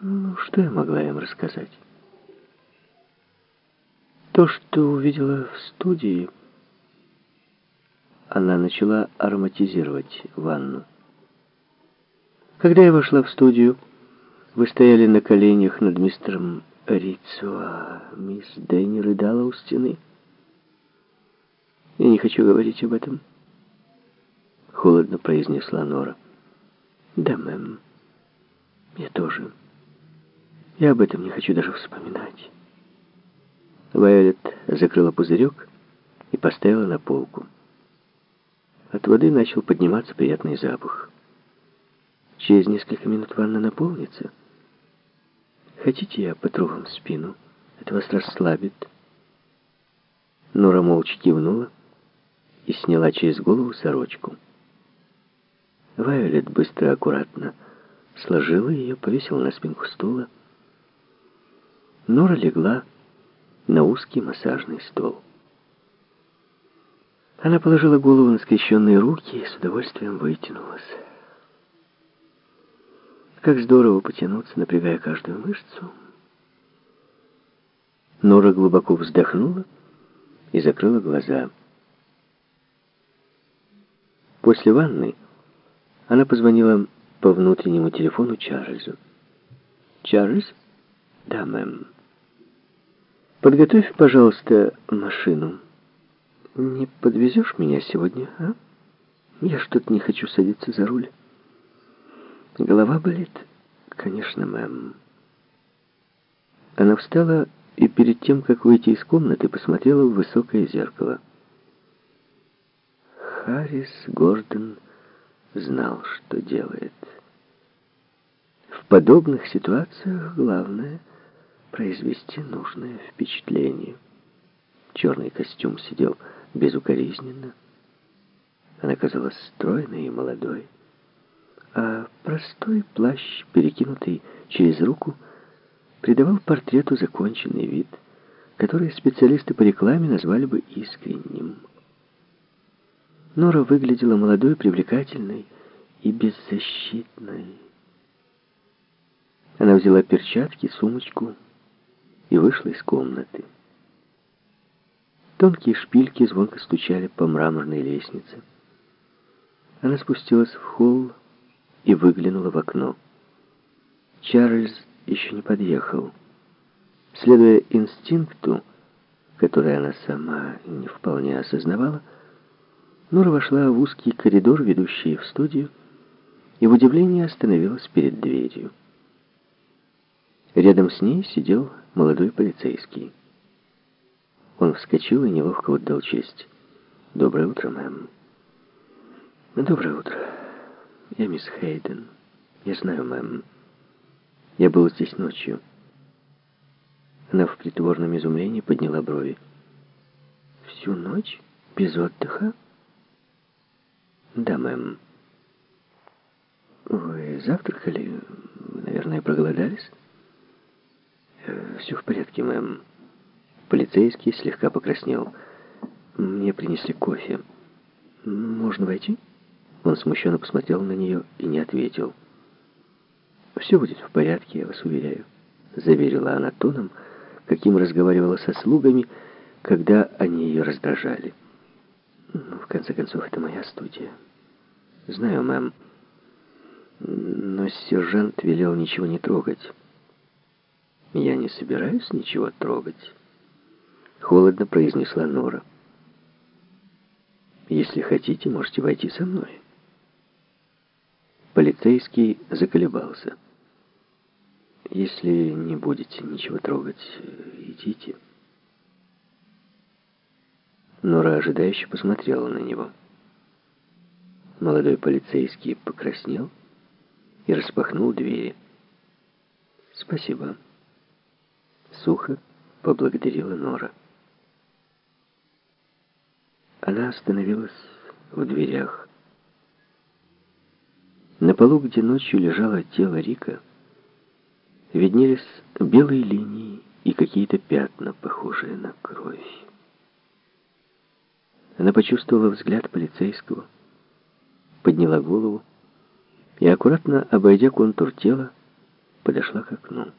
Ну, что я могла им рассказать? То, что увидела в студии, она начала ароматизировать ванну. Когда я вошла в студию, вы стояли на коленях над мистером Рицу, а мисс Дэнни рыдала у стены. Я не хочу говорить об этом. Холодно произнесла Нора. Да, мэм. Я тоже. Я об этом не хочу даже вспоминать. Вайолет закрыла пузырек и поставила на полку. От воды начал подниматься приятный запах. Через несколько минут ванна наполнится. Хотите, я потру вам спину? Это вас расслабит. Нора молча кивнула и сняла через голову сорочку. Вайолет быстро и аккуратно сложила ее, повесила на спинку стула. Нора легла на узкий массажный стол. Она положила голову на скрещенные руки и с удовольствием вытянулась. Как здорово потянуться, напрягая каждую мышцу. Нора глубоко вздохнула и закрыла глаза. После ванны она позвонила по внутреннему телефону Чарльзу. «Чарльз?» «Да, мэм». «Подготовь, пожалуйста, машину. Не подвезешь меня сегодня, а? Я что-то не хочу садиться за руль». «Голова болит?» «Конечно, мэм». Она встала и перед тем, как выйти из комнаты, посмотрела в высокое зеркало. Харрис Гордон знал, что делает. В подобных ситуациях главное — произвести нужное впечатление. Черный костюм сидел безукоризненно. Она казалась стройной и молодой. А простой плащ, перекинутый через руку, придавал портрету законченный вид, который специалисты по рекламе назвали бы искренним. Нора выглядела молодой, привлекательной и беззащитной. Она взяла перчатки, сумочку и вышла из комнаты. Тонкие шпильки звонко стучали по мраморной лестнице. Она спустилась в холл и выглянула в окно. Чарльз еще не подъехал. Следуя инстинкту, который она сама не вполне осознавала, Нора вошла в узкий коридор, ведущий в студию, и в удивлении остановилась перед дверью. Рядом с ней сидел молодой полицейский. Он вскочил и неловко отдал честь. «Доброе утро, мэм». «Доброе утро. Я мисс Хейден. Я знаю, мэм. Я был здесь ночью». Она в притворном изумлении подняла брови. «Всю ночь? Без отдыха?» «Да, мэм». «Вы завтракали? Вы, наверное, проголодались?» «Э, «Все в порядке, мэм». Полицейский слегка покраснел. «Мне принесли кофе. Можно войти?» Он смущенно посмотрел на нее и не ответил. «Все будет в порядке, я вас уверяю», — заверила она тоном, каким разговаривала со слугами, когда они ее раздражали. «Ну, в конце концов, это моя студия». «Знаю, мэм. Но сержант велел ничего не трогать». «Я не собираюсь ничего трогать», — холодно произнесла Нора. «Если хотите, можете войти со мной». Полицейский заколебался. «Если не будете ничего трогать, идите». Нора ожидающе посмотрела на него. Молодой полицейский покраснел и распахнул двери. «Спасибо». Сухо поблагодарила Нора. Она остановилась в дверях. На полу, где ночью лежало тело Рика, виднелись белые линии и какие-то пятна, похожие на кровь. Она почувствовала взгляд полицейского, подняла голову и, аккуратно обойдя контур тела, подошла к окну.